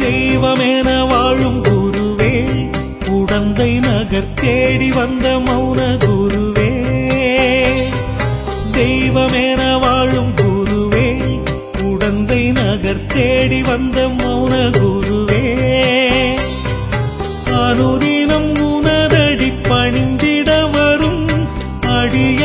தெய்வமென வாழும் குருவே உடந்தை நகர் தேடி வந்த மௌன குருவே. தெய்வமென வாழும் குருவே உடந்தை நகர் தேடி வந்த மௌன குருவே. அனுதினம் உனதடி பணிந்திட வரும் அடிய